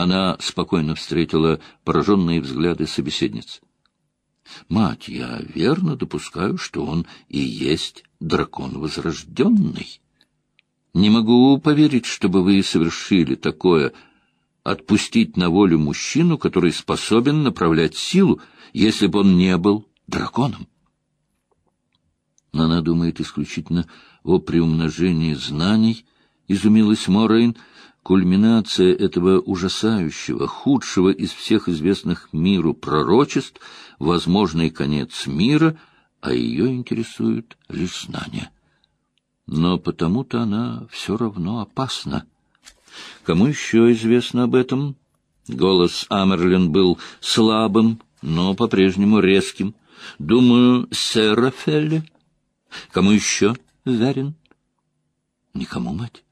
Она спокойно встретила пораженные взгляды собеседниц. «Мать, я верно допускаю, что он и есть дракон возрожденный. Не могу поверить, чтобы вы совершили такое, отпустить на волю мужчину, который способен направлять силу, если бы он не был драконом. Она думает исключительно о приумножении знаний, изумилась Морейн, кульминация этого ужасающего, худшего из всех известных миру пророчеств, возможный конец мира, а ее интересует лишь знания. Но потому-то она все равно опасна. Кому еще известно об этом? Голос Амерлин был слабым, но по-прежнему резким. Думаю, сэра Фелли. Кому еще верен? Никому, мать.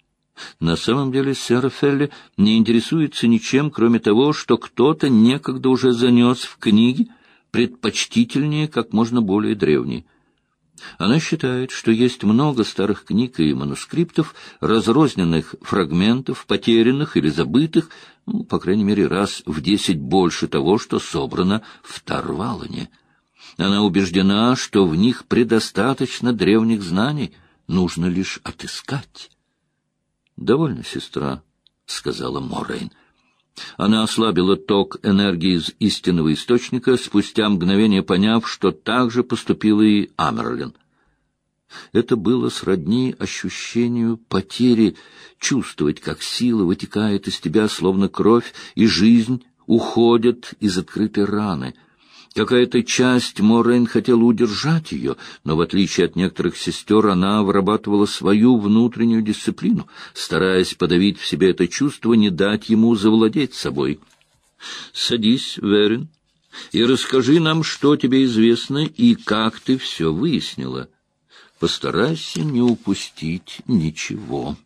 На самом деле сэр Фелли не интересуется ничем, кроме того, что кто-то некогда уже занес в книги предпочтительнее как можно более древние. Она считает, что есть много старых книг и манускриптов, разрозненных фрагментов, потерянных или забытых, ну, по крайней мере, раз в десять больше того, что собрано в Тарвалане. Она убеждена, что в них предостаточно древних знаний, нужно лишь отыскать. — Довольно, сестра, — сказала Моррейн. Она ослабила ток энергии из истинного источника, спустя мгновение поняв, что так же поступила и Амерлин. Это было сродни ощущению потери, чувствовать, как сила вытекает из тебя, словно кровь, и жизнь уходит из открытой раны — Какая-то часть Морейн хотела удержать ее, но, в отличие от некоторых сестер, она вырабатывала свою внутреннюю дисциплину, стараясь подавить в себе это чувство, не дать ему завладеть собой. «Садись, Верин, и расскажи нам, что тебе известно и как ты все выяснила. Постарайся не упустить ничего».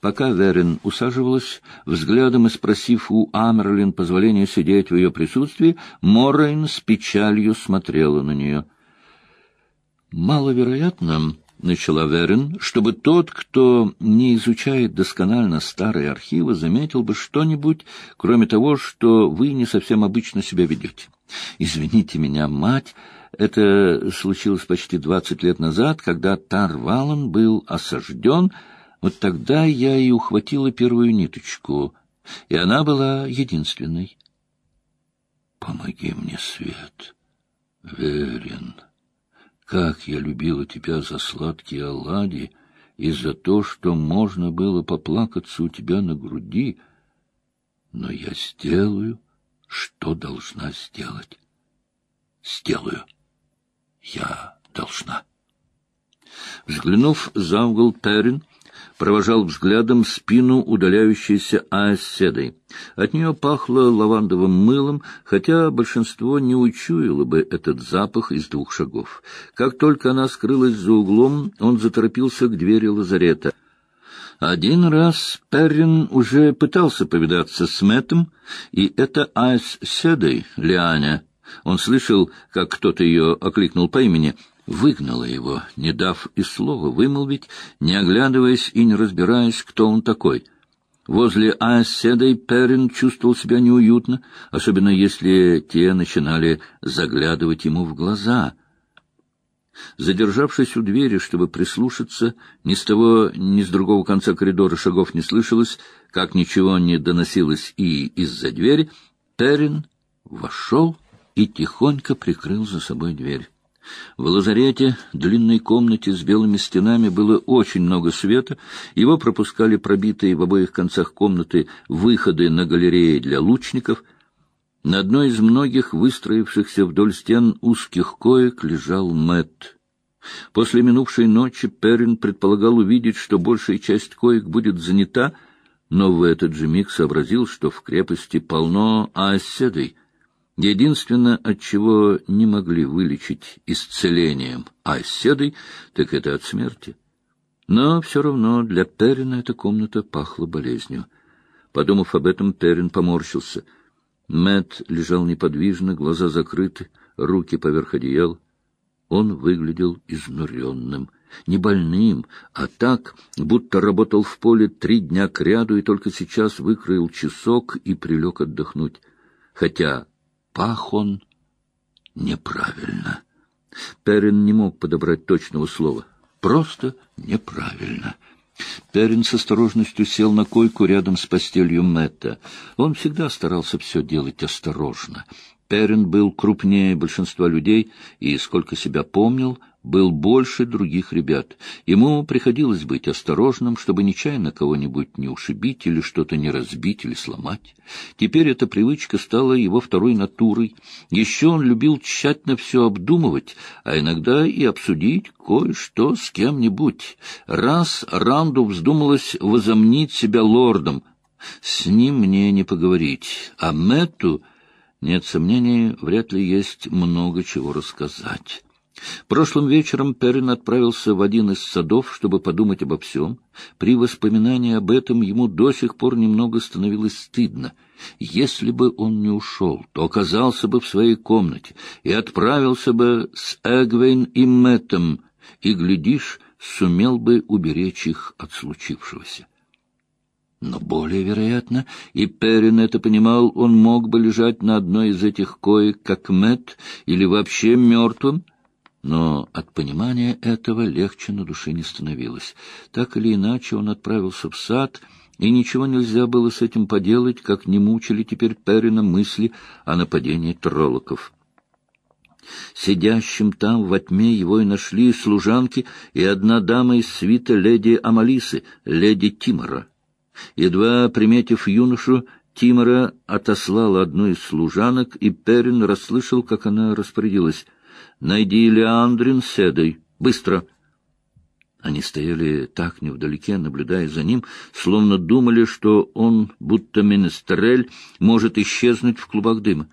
Пока Верин усаживалась, взглядом и спросив у Амерлин позволения сидеть в ее присутствии, Моррейн с печалью смотрела на нее. «Маловероятно, — начала Верин, — чтобы тот, кто не изучает досконально старые архивы, заметил бы что-нибудь, кроме того, что вы не совсем обычно себя ведете. Извините меня, мать, это случилось почти двадцать лет назад, когда Тарвалан был осажден, — вот тогда я и ухватила первую ниточку, и она была единственной. Помоги мне, Свет, Верен. Как я любила тебя за сладкие оладьи и за то, что можно было поплакаться у тебя на груди, но я сделаю, что должна сделать. Сделаю. Я должна. Взглянув за угол, Перин провожал взглядом спину удаляющейся Аэсседой. От нее пахло лавандовым мылом, хотя большинство не учуяло бы этот запах из двух шагов. Как только она скрылась за углом, он заторопился к двери лазарета. Один раз Перрин уже пытался повидаться с Мэттом, и это Айс Седой, Лианя. Он слышал, как кто-то ее окликнул по имени — выгнала его, не дав и слова вымолвить, не оглядываясь и не разбираясь, кто он такой. Возле Аэсседой Перрин чувствовал себя неуютно, особенно если те начинали заглядывать ему в глаза. Задержавшись у двери, чтобы прислушаться, ни с того, ни с другого конца коридора шагов не слышалось, как ничего не доносилось и из-за двери, Перрин вошел и тихонько прикрыл за собой дверь. В лазарете, длинной комнате с белыми стенами, было очень много света, его пропускали пробитые в обоих концах комнаты выходы на галереи для лучников. На одной из многих выстроившихся вдоль стен узких коек лежал Мэтт. После минувшей ночи Перрин предполагал увидеть, что большая часть коек будет занята, но в этот же миг сообразил, что в крепости полно оседой — Единственное, от чего не могли вылечить исцелением оседой, так это от смерти. Но все равно для Перрина эта комната пахла болезнью. Подумав об этом, Перрин поморщился. Мэт лежал неподвижно, глаза закрыты, руки поверх одеял. Он выглядел изнуренным — не больным, а так, будто работал в поле три дня кряду и только сейчас выкроил часок и прилег отдохнуть. Хотя пах он неправильно. Перин не мог подобрать точного слова. Просто неправильно. Перин с осторожностью сел на койку рядом с постелью Мэтта. Он всегда старался все делать осторожно. Перин был крупнее большинства людей и, сколько себя помнил, был больше других ребят. Ему приходилось быть осторожным, чтобы нечаянно кого-нибудь не ушибить или что-то не разбить или сломать. Теперь эта привычка стала его второй натурой. Еще он любил тщательно все обдумывать, а иногда и обсудить кое-что с кем-нибудь. Раз Ранду вздумалось возомнить себя лордом. С ним мне не поговорить, а Мэтту, нет сомнений, вряд ли есть много чего рассказать. Прошлым вечером Перрин отправился в один из садов, чтобы подумать обо всем. При воспоминании об этом ему до сих пор немного становилось стыдно. Если бы он не ушел, то оказался бы в своей комнате и отправился бы с Эгвейн и Мэттом, и, глядишь, сумел бы уберечь их от случившегося. Но более вероятно, и Перрин это понимал, он мог бы лежать на одной из этих коек, как Мэтт, или вообще мертвым, но от понимания этого легче на душе не становилось. Так или иначе он отправился в сад, и ничего нельзя было с этим поделать, как не мучили теперь Перрина мысли о нападении троллоков. Сидящим там во тьме его и нашли служанки и одна дама из свита леди Амалисы, леди Тимора. Едва приметив юношу, Тимора отослала одну из служанок, и Перрин расслышал, как она распорядилась — Найди Леандрин с Эдой. Быстро!» Они стояли так невдалеке, наблюдая за ним, словно думали, что он, будто менестрель, может исчезнуть в клубах дыма.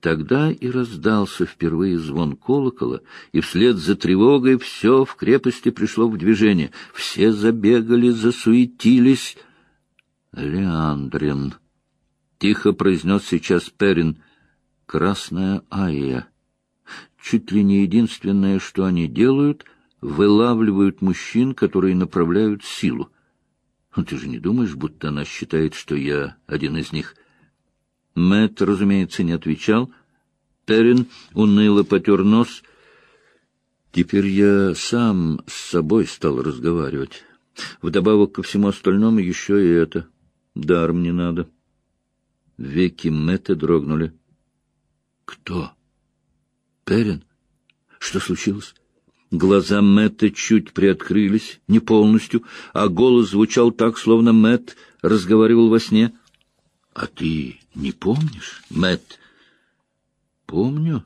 Тогда и раздался впервые звон колокола, и вслед за тревогой все в крепости пришло в движение. Все забегали, засуетились. «Леандрин», — тихо произнес сейчас Перин, — «красная Айя» чуть ли не единственное, что они делают, вылавливают мужчин, которые направляют силу. Ну, ты же не думаешь, будто она считает, что я один из них? Мэтт, разумеется, не отвечал. Террин уныло потер нос. Теперь я сам с собой стал разговаривать. Вдобавок ко всему остальному еще и это. Даром не надо. Веки Мэтта дрогнули. «Кто?» Перин? Что случилось? Глаза Мэтта чуть приоткрылись, не полностью, а голос звучал так, словно Мэтт разговаривал во сне. — А ты не помнишь, Мэтт? — Помню.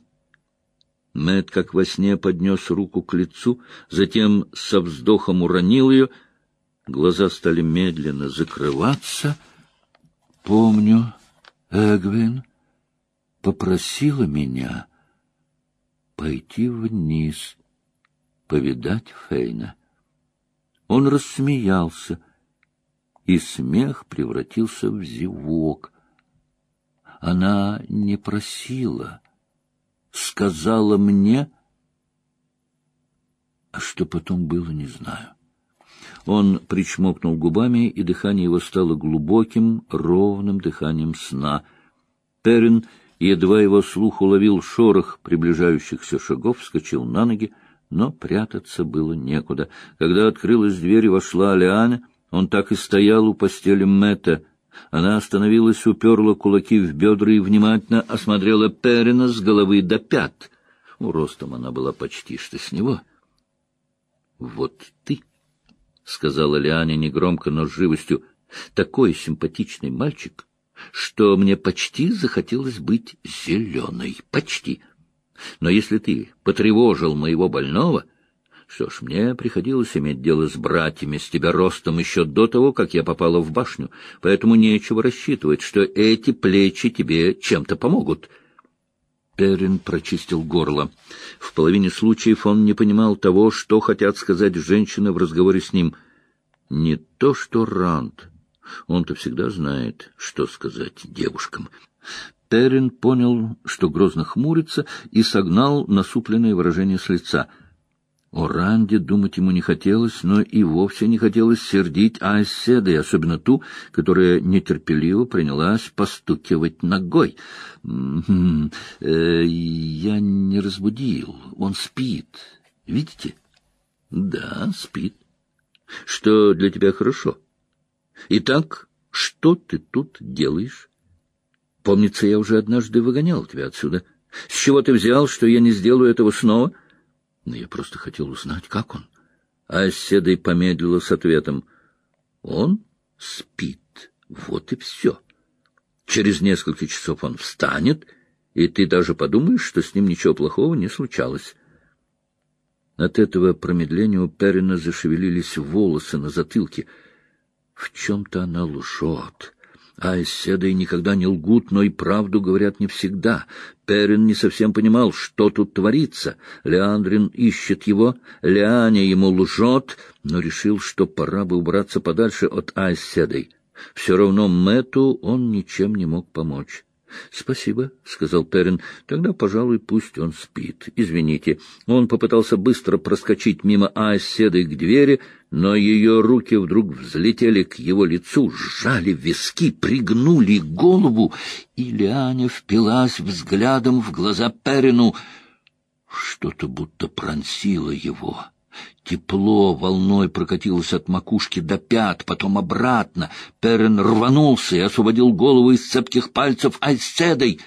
Мэтт, как во сне, поднес руку к лицу, затем со вздохом уронил ее. Глаза стали медленно закрываться. — Помню, Эгвин попросила меня пойти вниз, повидать Фейна. Он рассмеялся, и смех превратился в зевок. Она не просила, сказала мне, а что потом было, не знаю. Он причмокнул губами, и дыхание его стало глубоким, ровным дыханием сна. Перин едва его слух уловил шорох приближающихся шагов, вскочил на ноги, но прятаться было некуда. Когда открылась дверь и вошла Алиана, он так и стоял у постели Мэтта. Она остановилась, уперла кулаки в бедра и внимательно осмотрела Перина с головы до пят. У ростом она была почти что с него. — Вот ты, — сказала Лиане негромко, но с живостью, — такой симпатичный мальчик — что мне почти захотелось быть зеленой. Почти. Но если ты потревожил моего больного... Что ж, мне приходилось иметь дело с братьями с тебя ростом еще до того, как я попала в башню, поэтому нечего рассчитывать, что эти плечи тебе чем-то помогут». Перин прочистил горло. В половине случаев он не понимал того, что хотят сказать женщины в разговоре с ним. Не то что Ранд, он-то всегда знает, что сказать девушкам. Террин понял, что грозно хмурится, и согнал насупленное выражение с лица. О Ранде думать ему не хотелось, но и вовсе не хотелось сердить Айседой, особенно ту, которая нетерпеливо принялась постукивать ногой. «М -м, «Я не разбудил, он спит. Видите?» «Да, спит. Что для тебя хорошо. Итак, что ты тут делаешь? Помнится, я уже однажды выгонял тебя отсюда. С чего ты взял, что я не сделаю этого снова?» Но я просто хотел узнать, как он. А Седой помедлила с ответом. Он спит. Вот и все. Через несколько часов он встанет, и ты даже подумаешь, что с ним ничего плохого не случалось. От этого промедления у Перина зашевелились волосы на затылке. В чем-то она лжет. А Айседой никогда не лгут, но и правду говорят не всегда. Перин не совсем понимал, что тут творится. Леандрин ищет его, Леаня ему лжет, но решил, что пора бы убраться подальше от Айседой. Все равно Мэту он ничем не мог помочь. — Спасибо, — сказал Перин. — Тогда, пожалуй, пусть он спит. Извините. Он попытался быстро проскочить мимо Айседы к двери, но ее руки вдруг взлетели к его лицу, сжали виски, пригнули голову, и Лианя впилась взглядом в глаза Перину. Что-то будто пронзило его. Тепло волной прокатилось от макушки до пят, потом обратно. Перен рванулся и освободил голову из цепких пальцев Айседой.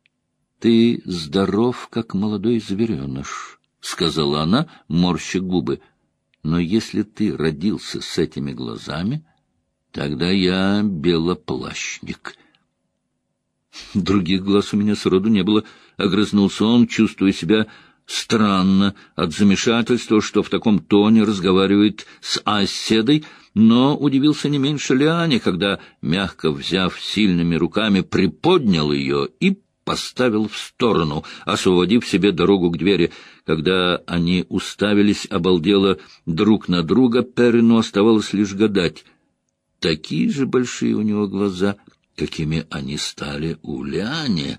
— Ты здоров, как молодой звереныш, — сказала она, морща губы. — Но если ты родился с этими глазами, тогда я белоплащник. Других глаз у меня сроду не было, — огрызнулся он, чувствуя себя Странно от замешательства, что в таком тоне разговаривает с оседой, но удивился не меньше Лиане, когда, мягко взяв сильными руками, приподнял ее и поставил в сторону, освободив себе дорогу к двери. Когда они уставились обалдело друг на друга, Перину оставалось лишь гадать. Такие же большие у него глаза, какими они стали у Лиане.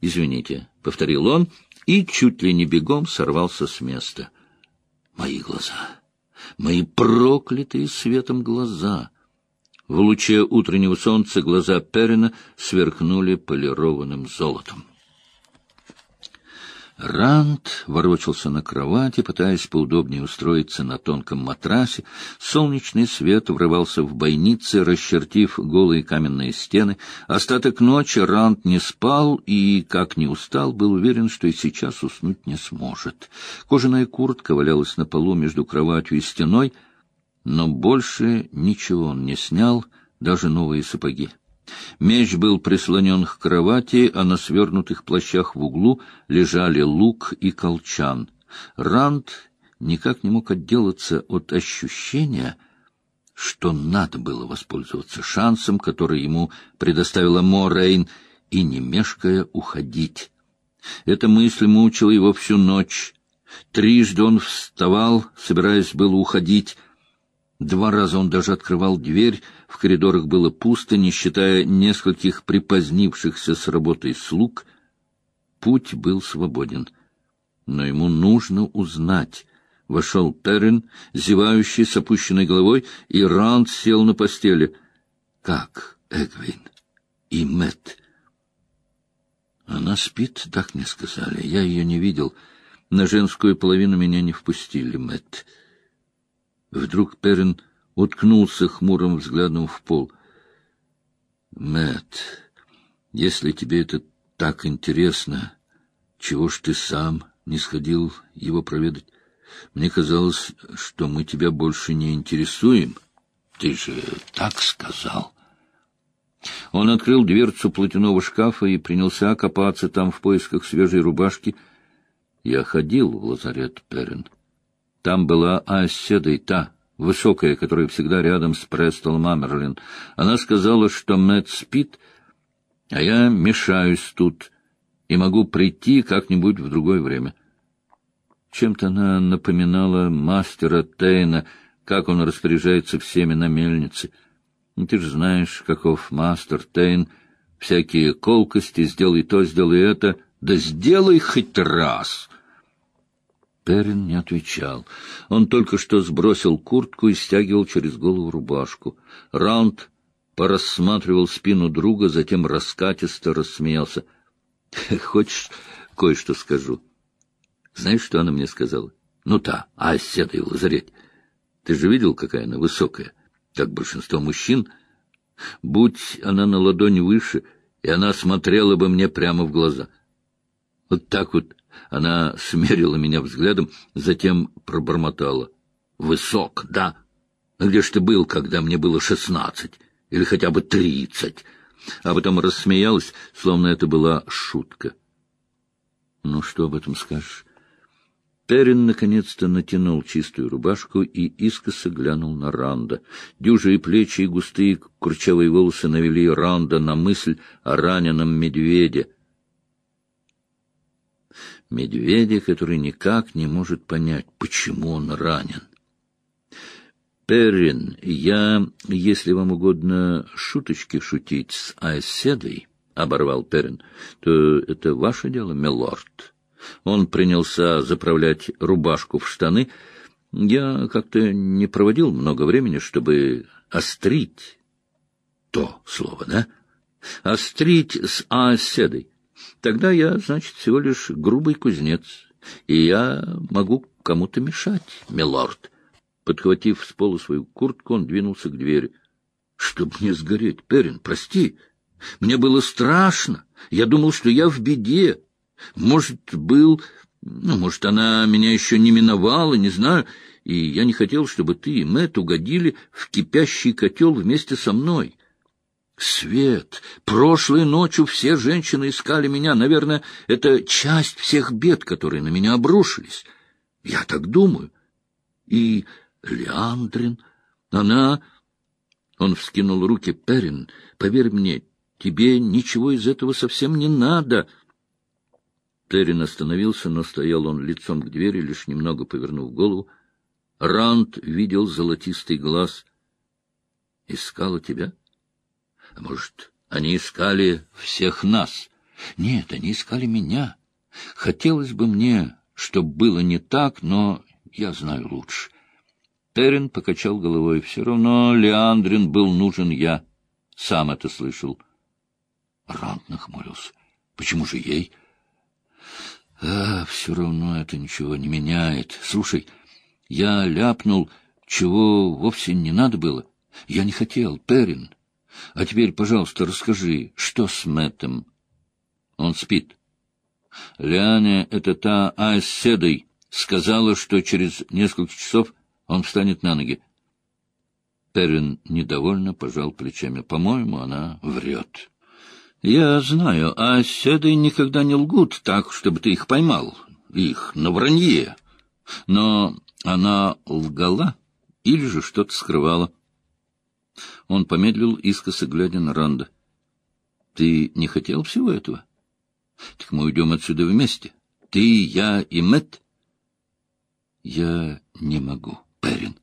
«Извините», — повторил он и чуть ли не бегом сорвался с места. «Мои глаза! Мои проклятые светом глаза!» В луче утреннего солнца глаза Перина сверкнули полированным золотом. Ранд ворочался на кровати, пытаясь поудобнее устроиться на тонком матрасе. Солнечный свет врывался в бойницы, расчертив голые каменные стены. Остаток ночи Ранд не спал и, как не устал, был уверен, что и сейчас уснуть не сможет. Кожаная куртка валялась на полу между кроватью и стеной, но больше ничего он не снял, даже новые сапоги. Меч был прислонен к кровати, а на свернутых плащах в углу лежали лук и колчан. Ранд никак не мог отделаться от ощущения, что надо было воспользоваться шансом, который ему предоставила Морейн, и, не мешкая, уходить. Эта мысль мучила его всю ночь. Трижды он вставал, собираясь было уходить, Два раза он даже открывал дверь, в коридорах было пусто, не считая нескольких припозднившихся с работой слуг. Путь был свободен. Но ему нужно узнать. Вошел Перрин, зевающий с опущенной головой, и Ранд сел на постели. Как Эгвин и Мэтт? Она спит, так мне сказали. Я ее не видел. На женскую половину меня не впустили, Мэтт. Вдруг Перин уткнулся хмурым взглядом в пол. Мэт, если тебе это так интересно, чего ж ты сам не сходил его проведать? Мне казалось, что мы тебя больше не интересуем. Ты же так сказал. Он открыл дверцу платяного шкафа и принялся копаться там в поисках свежей рубашки. Я ходил в лазарет Перин. Там была Аседа и та, высокая, которая всегда рядом с Престол Мамерлин. Она сказала, что Мэтт спит, а я мешаюсь тут и могу прийти как-нибудь в другое время. Чем-то она напоминала мастера Тейна, как он распоряжается всеми на мельнице. Ты же знаешь, каков мастер Тейн, всякие колкости, сделай то, сделай это, да сделай хоть раз — Перин не отвечал. Он только что сбросил куртку и стягивал через голову рубашку. Раунд порассматривал спину друга, затем раскатисто рассмеялся. — Хочешь, кое-что скажу? Знаешь, что она мне сказала? — Ну та, а седой в лазарете. Ты же видел, какая она высокая, как большинство мужчин? Будь она на ладони выше, и она смотрела бы мне прямо в глаза. Вот так вот она смерила меня взглядом, затем пробормотала. «Высок, да? А где ж ты был, когда мне было шестнадцать? Или хотя бы тридцать?» А потом рассмеялась, словно это была шутка. «Ну, что об этом скажешь?» Перин наконец-то натянул чистую рубашку и искоса глянул на Ранда. Дюжие плечи и густые курчавые волосы навели Ранда на мысль о раненом медведе — медведя, который никак не может понять, почему он ранен. Перрин, я, если вам угодно шуточки шутить с Айседой, — оборвал Перрин, — то это ваше дело, милорд. Он принялся заправлять рубашку в штаны. Я как-то не проводил много времени, чтобы острить то слово, да? Острить с Айседой. Тогда я, значит, всего лишь грубый кузнец, и я могу кому-то мешать, милорд. Подхватив с пола свою куртку, он двинулся к двери. — Чтоб не сгореть, Перин, прости. Мне было страшно. Я думал, что я в беде. Может, был... Ну, может, она меня еще не миновала, не знаю. И я не хотел, чтобы ты и Мэтт угодили в кипящий котел вместе со мной. Свет! Прошлой ночью все женщины искали меня. Наверное, это часть всех бед, которые на меня обрушились. Я так думаю. И Леандрин, она... Он вскинул руки. Перин, поверь мне, тебе ничего из этого совсем не надо. Террин остановился, но стоял он лицом к двери, лишь немного повернув голову. Ранд видел золотистый глаз. «Искала тебя?» Может, они искали всех нас? Нет, они искали меня. Хотелось бы мне, чтобы было не так, но я знаю лучше. Терен покачал головой. Все равно Леандрин был нужен я. Сам это слышал. Рант нахмурился. Почему же ей? А, все равно это ничего не меняет. Слушай, я ляпнул, чего вовсе не надо было. Я не хотел, Терен. А теперь, пожалуйста, расскажи, что с Мэттом? Он спит. Лиане, это та Айседой, сказала, что через несколько часов он встанет на ноги. Перрин недовольно пожал плечами. По-моему, она врет. Я знаю, а седой никогда не лгут так, чтобы ты их поймал. Их на вранье. Но она лгала или же что-то скрывала. Он помедлил, искоса глядя на Ранда. — Ты не хотел всего этого? — Так мы уйдем отсюда вместе. Ты, я и Мэтт. — Я не могу, Перин.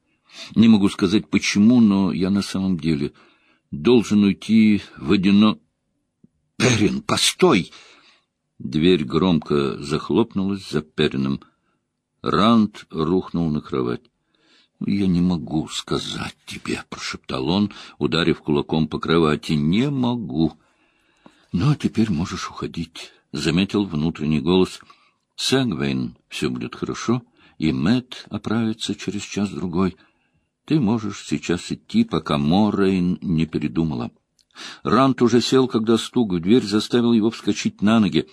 Не могу сказать, почему, но я на самом деле должен уйти в одино... — Перин, постой! Дверь громко захлопнулась за Перином. Ранд рухнул на кровать. — Я не могу сказать тебе, — прошептал он, ударив кулаком по кровати. — Не могу. — Но теперь можешь уходить, — заметил внутренний голос. — Сэнгвейн, все будет хорошо, и Мэт оправится через час-другой. Ты можешь сейчас идти, пока Моррейн не передумала. Рант уже сел, когда стук в дверь заставил его вскочить на ноги.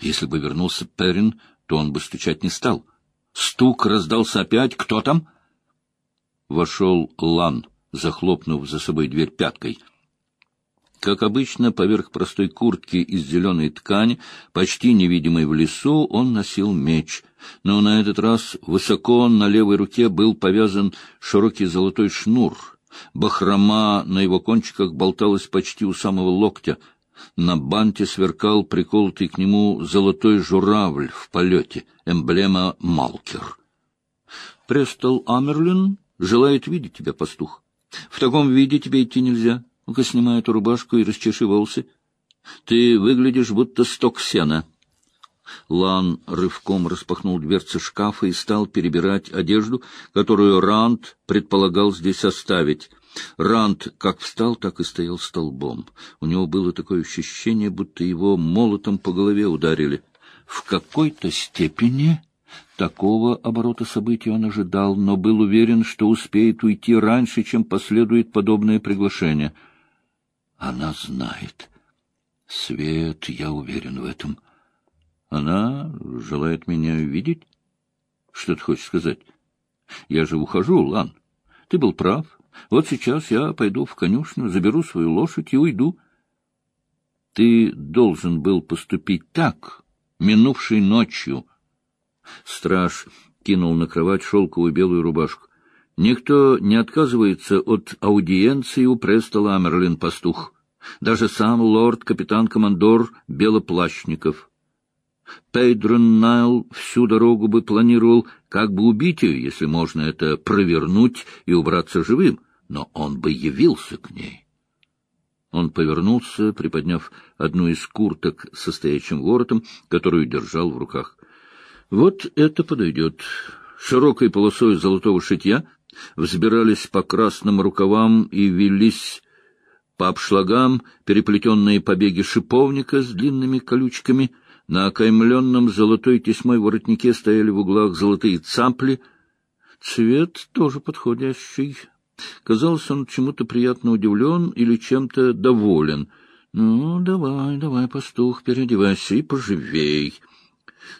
Если бы вернулся Перрин, то он бы стучать не стал. Стук раздался опять. «Кто там?» Вошел Лан, захлопнув за собой дверь пяткой. Как обычно, поверх простой куртки из зеленой ткани, почти невидимой в лесу, он носил меч. Но на этот раз высоко на левой руке был повязан широкий золотой шнур. Бахрома на его кончиках болталась почти у самого локтя. На банте сверкал приколотый к нему золотой журавль в полете, эмблема «Малкер». «Престол Амерлин?» Желает видеть тебя, пастух. В таком виде тебе идти нельзя. Ну-ка, снимай эту рубашку и расчеши волосы. Ты выглядишь, будто сток сена. Лан рывком распахнул дверцы шкафа и стал перебирать одежду, которую Ранд предполагал здесь оставить. Ранд как встал, так и стоял столбом. У него было такое ощущение, будто его молотом по голове ударили. В какой-то степени такого оборота событий он ожидал, но был уверен, что успеет уйти раньше, чем последует подобное приглашение. Она знает. Свет, я уверен в этом. Она желает меня видеть? Что ты хочешь сказать? Я же ухожу, Лан. Ты был прав. Вот сейчас я пойду в конюшню, заберу свою лошадь и уйду. Ты должен был поступить так, минувшей ночью. Страж кинул на кровать шелковую белую рубашку. Никто не отказывается от аудиенции у Престола Амерлин, пастух. Даже сам лорд-капитан-командор Белоплащников. Пейдрон Найл всю дорогу бы планировал, как бы убить ее, если можно это провернуть и убраться живым, но он бы явился к ней. Он повернулся, приподняв одну из курток со стоячим воротом, которую держал в руках. Вот это подойдет. Широкой полосой золотого шитья взбирались по красным рукавам и велись по обшлагам переплетенные побеги шиповника с длинными колючками. На окаймленном золотой тесьмой воротнике стояли в углах золотые цапли. Цвет тоже подходящий, Казалось, он чему-то приятно удивлен или чем-то доволен. «Ну, давай, давай, пастух, переодевайся и поживей».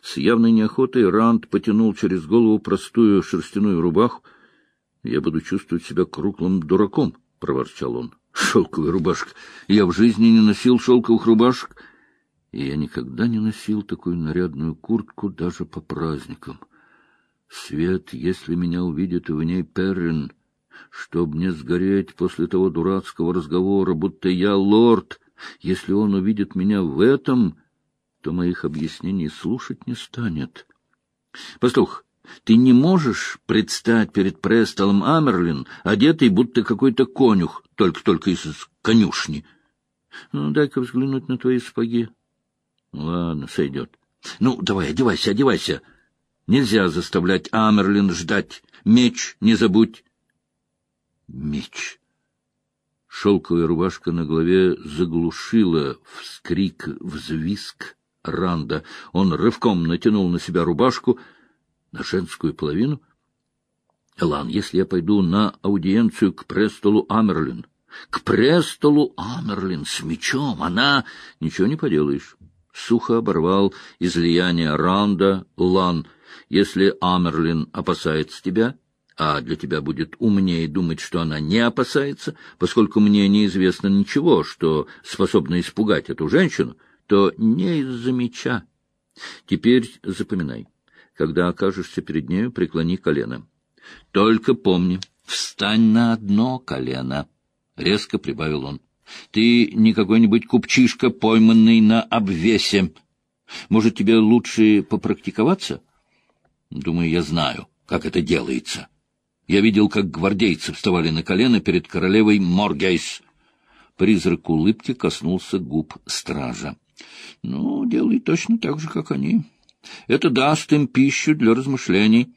С явной неохотой Ранд потянул через голову простую шерстяную рубаху. «Я буду чувствовать себя круглым дураком», — проворчал он. «Шелковая рубашка! Я в жизни не носил шелковых рубашек, и я никогда не носил такую нарядную куртку даже по праздникам. Свет, если меня увидит в ней Перрин, чтоб не сгореть после того дурацкого разговора, будто я лорд. Если он увидит меня в этом, то моих объяснений слушать не станет. Пастух, ты не можешь предстать перед Престолом Амерлин, одетый, будто какой-то конюх, только-только из конюшни. Ну, дай-ка взглянуть на твои сапоги. Ладно, сойдет. Ну, давай, одевайся, одевайся. Нельзя заставлять Амерлин ждать. Меч не забудь меч. Шелковая рубашка на голове заглушила вскрик, взвизг Ранда. Он рывком натянул на себя рубашку на женскую половину. — Лан, если я пойду на аудиенцию к престолу Амерлин, к престолу Амерлин с мечом, она... Ничего не поделаешь. Сухо оборвал излияние Ранда Лан. Если Амерлин опасается тебя, а для тебя будет умнее думать, что она не опасается, поскольку мне неизвестно ничего, что способно испугать эту женщину, то не из-за меча. Теперь запоминай. Когда окажешься перед нею, преклони колено. Только помни, встань на одно колено, — резко прибавил он. Ты не какой-нибудь купчишка, пойманный на обвесе. Может, тебе лучше попрактиковаться? Думаю, я знаю, как это делается. Я видел, как гвардейцы вставали на колено перед королевой Моргейс. Призрак улыбки коснулся губ стража. — Ну, делай точно так же, как они. Это даст им пищу для размышлений.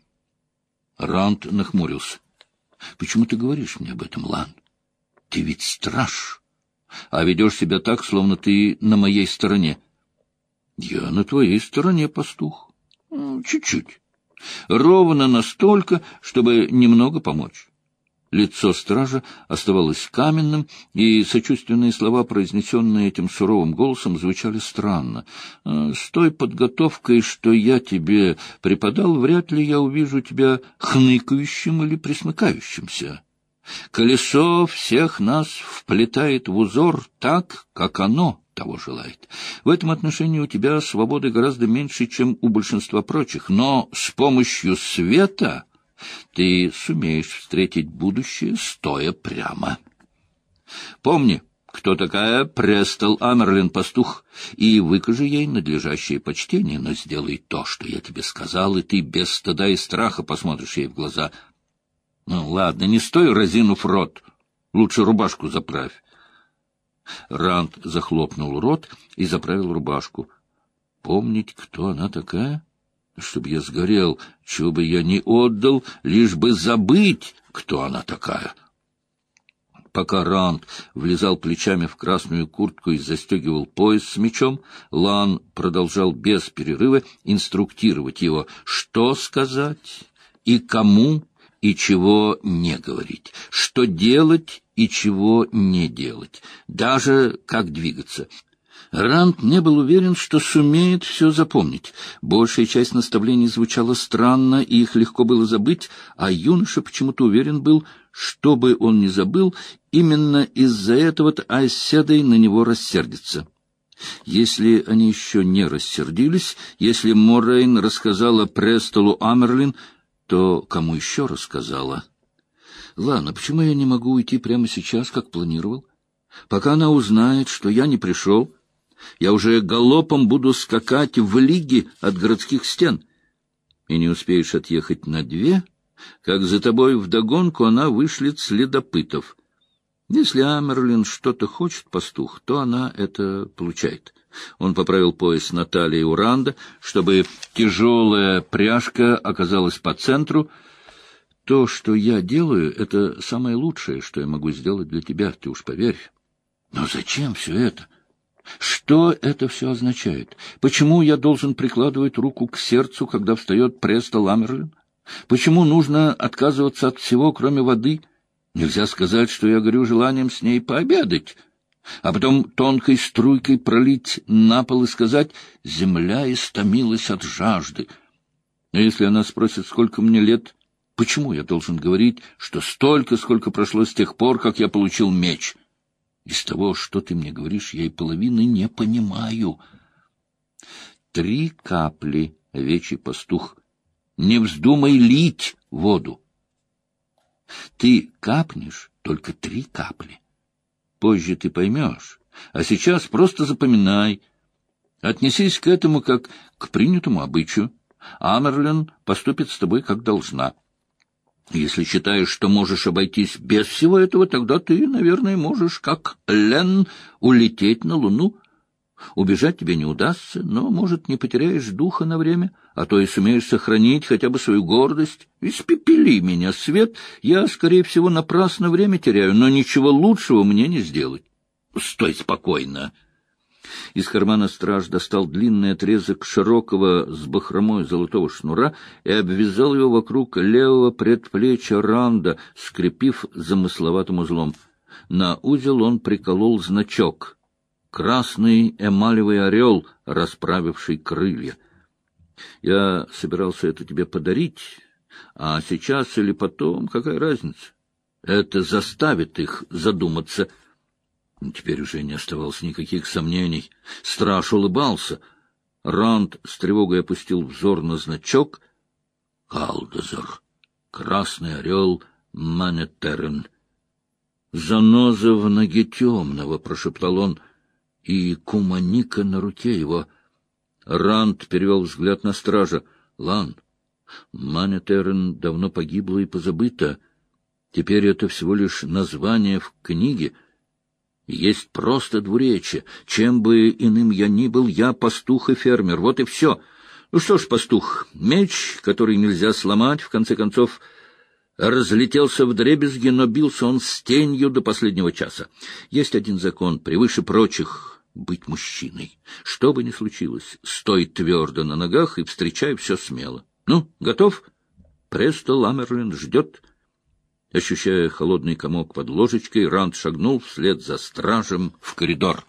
Ранд нахмурился. — Почему ты говоришь мне об этом, Лан? Ты ведь страж, а ведешь себя так, словно ты на моей стороне. — Я на твоей стороне, пастух. — Чуть-чуть. Ровно настолько, чтобы немного помочь. Лицо стража оставалось каменным, и сочувственные слова, произнесенные этим суровым голосом, звучали странно. «Э, «С той подготовкой, что я тебе преподал, вряд ли я увижу тебя хныкающим или присмыкающимся. Колесо всех нас вплетает в узор так, как оно того желает. В этом отношении у тебя свободы гораздо меньше, чем у большинства прочих, но с помощью света ты сумеешь встретить будущее, стоя прямо. Помни, кто такая Престол Амерлин, пастух, и выкажи ей надлежащее почтение, но сделай то, что я тебе сказал, и ты без стыда и страха посмотришь ей в глаза. Ну, ладно, не стой, разинув рот, лучше рубашку заправь. Ранд захлопнул рот и заправил рубашку. Помнить, кто она такая? Чтоб я сгорел, чего бы я не отдал, лишь бы забыть, кто она такая. Пока Ранд влезал плечами в красную куртку и застегивал пояс с мечом, Лан продолжал без перерыва инструктировать его, что сказать и кому и чего не говорить, что делать и чего не делать, даже как двигаться. Ранд не был уверен, что сумеет все запомнить. Большая часть наставлений звучала странно, и их легко было забыть, а юноша почему-то уверен был, что бы он ни забыл, именно из-за этого-то Айседой на него рассердится. Если они еще не рассердились, если Моррейн рассказала Престолу Амерлин, то кому еще рассказала? Ладно, почему я не могу уйти прямо сейчас, как планировал? Пока она узнает, что я не пришел, я уже галопом буду скакать в лиге от городских стен. И не успеешь отъехать на две, как за тобой вдогонку она вышлет следопытов. Если Амерлин что-то хочет, пастух, то она это получает. Он поправил пояс Натальи Уранда, чтобы тяжелая пряжка оказалась по центру. То, что я делаю, это самое лучшее, что я могу сделать для тебя, ты уж поверь. Но зачем все это? Что это все означает? Почему я должен прикладывать руку к сердцу, когда встает Преста Ламерлин? Почему нужно отказываться от всего, кроме воды? Нельзя сказать, что я горю желанием с ней пообедать, а потом тонкой струйкой пролить на пол и сказать «земля истомилась от жажды». А если она спросит, сколько мне лет, почему я должен говорить, что столько, сколько прошло с тех пор, как я получил меч? Из того, что ты мне говоришь, я и половины не понимаю. Три капли, овечий пастух. Не вздумай лить воду. Ты капнешь только три капли. Позже ты поймешь. А сейчас просто запоминай. Отнесись к этому как к принятому обычаю. Амерлин поступит с тобой как должна. Если считаешь, что можешь обойтись без всего этого, тогда ты, наверное, можешь, как Лен, улететь на Луну. Убежать тебе не удастся, но, может, не потеряешь духа на время, а то и сумеешь сохранить хотя бы свою гордость. Испепели меня, Свет, я, скорее всего, напрасно время теряю, но ничего лучшего мне не сделать. Стой спокойно. Из кармана страж достал длинный отрезок широкого с бахромой золотого шнура и обвязал его вокруг левого предплечья Ранда, скрепив замысловатым узлом. На узел он приколол значок — красный эмалевый орел, расправивший крылья. Я собирался это тебе подарить, а сейчас или потом, какая разница? Это заставит их задуматься — Теперь уже не оставалось никаких сомнений. Страж улыбался. Ранд с тревогой опустил взор на значок. Калдазар, Красный орел, Манетерен. «Заноза в ноге темного», — прошептал он, — «и куманика на руке его». Ранд перевел взгляд на стража. «Лан, Манетерен давно погибла и позабыта. Теперь это всего лишь название в книге — есть просто двуречие. Чем бы иным я ни был, я пастух и фермер. Вот и все. Ну что ж, пастух, меч, который нельзя сломать, в конце концов, разлетелся в дребезги, но бился он с тенью до последнего часа. Есть один закон, превыше прочих — быть мужчиной. Что бы ни случилось, стой твердо на ногах и встречай все смело. Ну, готов? Престо Ламерлин ждет. Ощущая холодный комок под ложечкой, Ранд шагнул вслед за стражем в коридор.